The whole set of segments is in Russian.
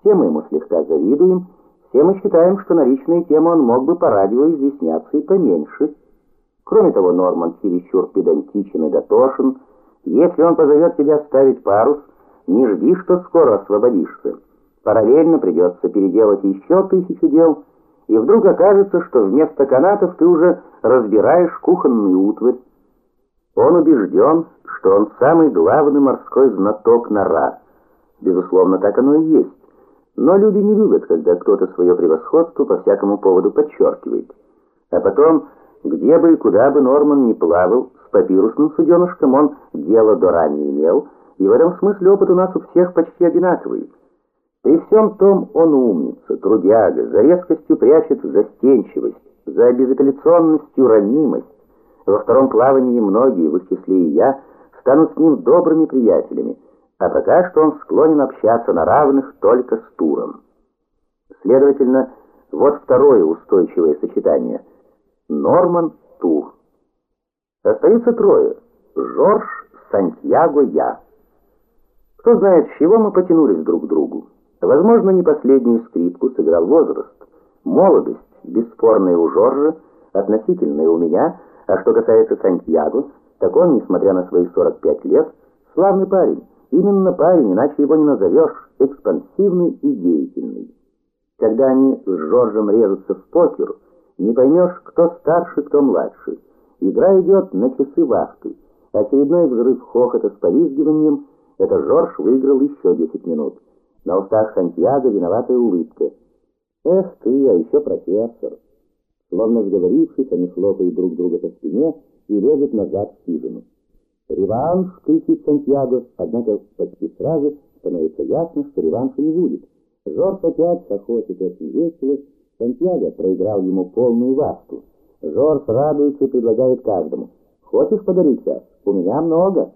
Все мы ему слегка завидуем, все мы считаем, что на личные темы он мог бы по радио изъясняться и поменьше. Кроме того, Норман чересчур педантичен и дотошен. Если он позовет тебя ставить парус, не жди, что скоро освободишься. Параллельно придется переделать еще тысячу дел, и вдруг окажется, что вместо канатов ты уже разбираешь кухонную утварь. Он убежден, что он самый главный морской знаток нора. Безусловно, так оно и есть. Но люди не любят, когда кто-то свое превосходство по всякому поводу подчеркивает. А потом, где бы и куда бы Норман не плавал, с папирусным суденышком он дело до ранее имел, и в этом смысле опыт у нас у всех почти одинаковый. При всем том он умница, трудяга, за резкостью прячет застенчивость, за безапелляционностью ранимость. Во втором плавании многие, в их числе и я, станут с ним добрыми приятелями, а пока что он склонен общаться на равных только с Туром. Следовательно, вот второе устойчивое сочетание. Норман Тур. Остаются трое. Жорж, Сантьяго, я. Кто знает, с чего мы потянулись друг к другу. Возможно, не последнюю скрипку сыграл возраст. Молодость, бесспорная у Жоржа, относительная у меня, а что касается Сантьяго, так он, несмотря на свои 45 лет, славный парень. Именно парень, иначе его не назовешь, экспансивный и деятельный. Когда они с Жоржем режутся в покер, не поймешь, кто старше, кто младше. Игра идет на часы вахты. Очередной взрыв хохота с повизгиванием — это Жорж выиграл еще 10 минут. На устах Сантьяго виноватая улыбка. «Эх ты, а еще профессор!» Словно сговорившись, они хлопают друг друга по спине и лезут назад в хижину. «Реванш!» — кричит Сантьяго, однако почти сразу становится ясно, что реванша не будет. Жорж опять хохочет очень весело, Сантьяго проиграл ему полную вахту. Жорж радуется и предлагает каждому. «Хочешь подарить час? У меня много!»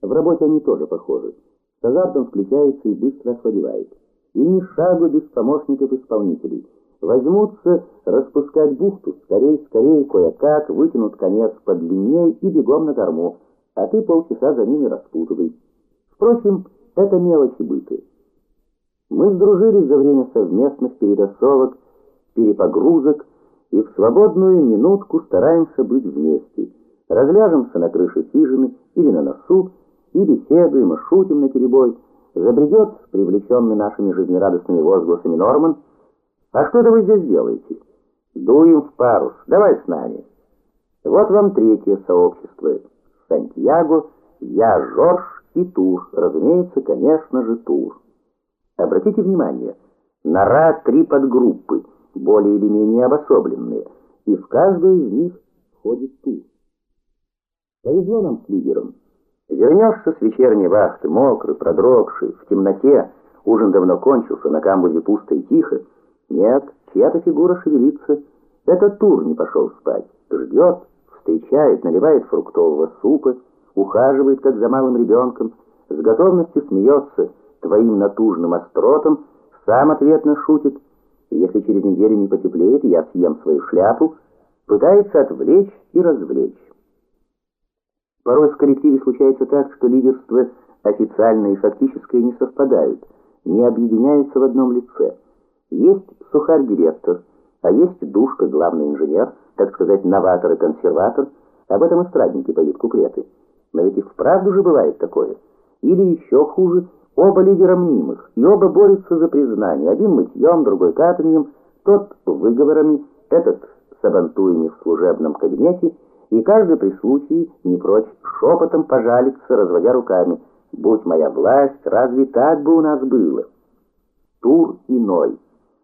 В работе они тоже похожи. С азартом включается и быстро охладевает. И ни шагу без помощников-исполнителей — Возьмутся распускать бухту, скорей, скорей, кое-как, вытянут конец подлиннее и бегом на корму, а ты полчаса за ними распутывай. Впрочем, это мелочи быта. Мы сдружились за время совместных перетасовок, перепогрузок, и в свободную минутку стараемся быть вместе. Разляжемся на крыше хижины или на носу, и беседуем, и шутим на перебой. Забредет, привлеченный нашими жизнерадостными возгласами Норман, «А что это вы здесь делаете?» «Дуем в парус. Давай с нами». Вот вам третье сообщество. Сантьяго, я, Жорж и Тур. Разумеется, конечно же, Тур. Обратите внимание, нора три подгруппы, более или менее обособленные, и в каждую из них входит Тур. Повезло нам с лидером. Вернешься с вечерней вахты, мокрый, продрогший, в темноте, ужин давно кончился, на камбузе пусто и тихо, нет, чья-то фигура шевелится. Этот тур не пошел спать. Ждет, встречает, наливает фруктового супа, ухаживает, как за малым ребенком, с готовностью смеется твоим натужным остротом, сам ответно шутит. Если через неделю не потеплеет, я съем свою шляпу, пытается отвлечь и развлечь. Порой в коллективе случается так, что лидерство официальное и фактическое не совпадают, не объединяются в одном лице. Есть сухарь-директор, а есть душка, главный инженер, так сказать, новатор и консерватор. Об этом эстрадники поют куплеты. Но ведь и вправду же бывает такое. Или еще хуже, оба лидера мнимых, и оба борются за признание. Один мытьем, другой катанием, тот выговорами, этот сабантуями в служебном кабинете, и каждый при случае не прочь шепотом пожалиться, разводя руками. «Будь моя власть, разве так бы у нас было?» Тур иной.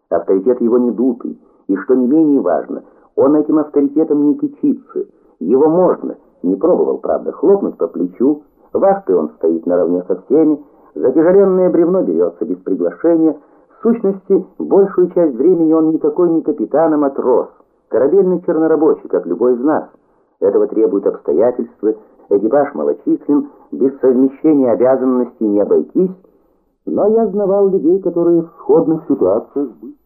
Авторитет его не дутый, и, что не менее важно, он этим авторитетом не кичится. Его можно, не пробовал, правда, хлопнуть по плечу, вахты он стоит наравне со всеми, за тяжеленное бревно берется без приглашения. В сущности, большую часть времени он никакой не капитан, а матрос, корабельный чернорабочий, как любой из нас. Этого требуют обстоятельства, экипаж малочислен, без совмещения обязанностей не обойтись, но я знавал людей, которые в сходных ситуациях были.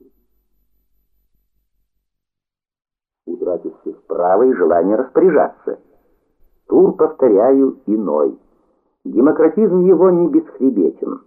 Утративших право и желание распоряжаться. Тур, повторяю, иной. Демократизм его не бесхребетен.